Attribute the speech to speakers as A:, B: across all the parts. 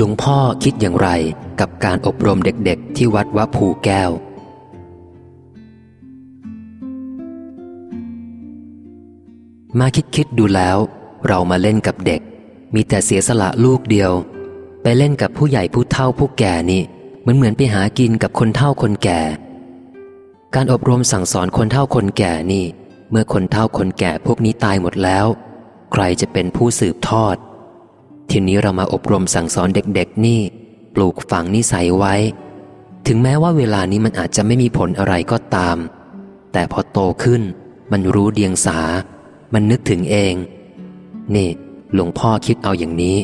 A: หลวงพ่อคิดอย่างไรกับการอบรมเด็กๆ ที่วัดวัภูแก้ว มาคิดคิดดูแล้ว เรามาเล่นกับเด็ก มีแต่เสียสละลูกเดียว ไปเล่นกับผู้ใหญ่ผู้เฒ่าผู้แก่นี่เหมือนเหมือนไปหากินกับคนเฒ่าคนแก่ การอบรมสั่งสอนคนเฒ่าคนแก่นี่ เมื่อคนเฒ่าคนแก่พวกนี้ตายหมดแล้ว ใครจะเป็นผู้สืบทอด ทีนี้เรามาอบรมสั่งสอนเด็กๆนี่ ปลูกฝังนิสัยไว้ ถึงแม้ว่าเวลานี้มันอาจจะไม่มีผลอะไรก็ตาม แต่พอโตขึ้น มันรู้เดียงสา มันนึกถึงเอง นี่หลวงพ่อคิดเอาอย่างนี้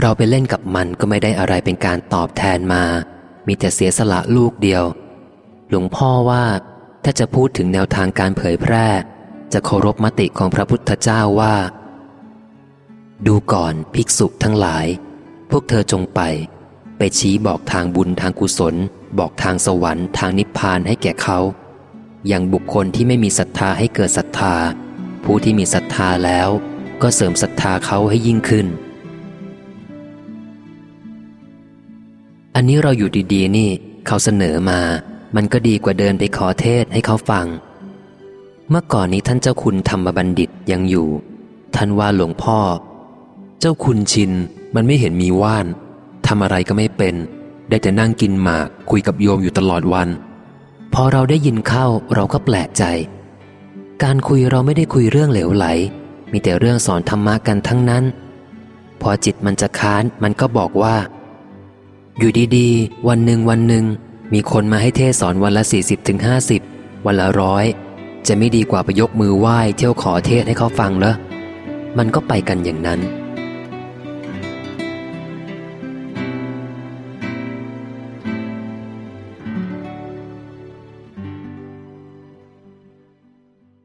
A: เราไปเล่นกับมันก็ไม่ได้อะไรเป็นการตอบแทนมา มีแต่เสียสละลูกเดียว หลวงพ่อว่าถ้าจะพูดถึงแนวทางการเผยแพร่ จะเคารพมติของพระพุทธเจ้าว่า ดูก่อนภิกษุทั้งหลาย พวกเธอจงไป ไปชี้บอกทางบุญทางกุศล บอกทางสวรรค์ทางนิพพานให้แก่เขา อย่างบุคคลที่ไม่มีศรัทธาให้เกิดศรัทธา ผู้ที่มีศรัทธาแล้ว ก็เสริมศรัทธาเขาให้ยิ่งขึ้น อันนี้เราอยู่ดีๆ นี่ เขาเสนอมา มันก็ดีกว่าเดินไปขอเทศให้เขาฟัง เมื่อก่อนนี้ท่านเจ้าคุณธรรมบัณฑิตยังอยู่ ท่านว่าหลวงพ่อ เจ้าคุณชินมันไม่เห็นมีว่านทำอะไรก็ไม่เป็น ได้แต่นั่งกินหมากคุยกับโยมอยู่ตลอดวัน พอเราได้ยินเข้าเราก็แปลกใจ การคุยเราไม่ได้คุยเรื่องเหลวไหล มีแต่เรื่องสอนธรรมะกันทั้งนั้น พอจิตมันจะค้านมันก็บอกว่า อยู่ดีๆ วันหนึ่งวันหนึ่งมีคนมาให้เทศสอนวันละสี่สิบถึงห้าสิบวันละร้อยจะไม่ดีกว่าไปยกมือไหว้เที่ยวขอเทศให้เขาฟังเหรอมันก็ไปกันอย่างนั้น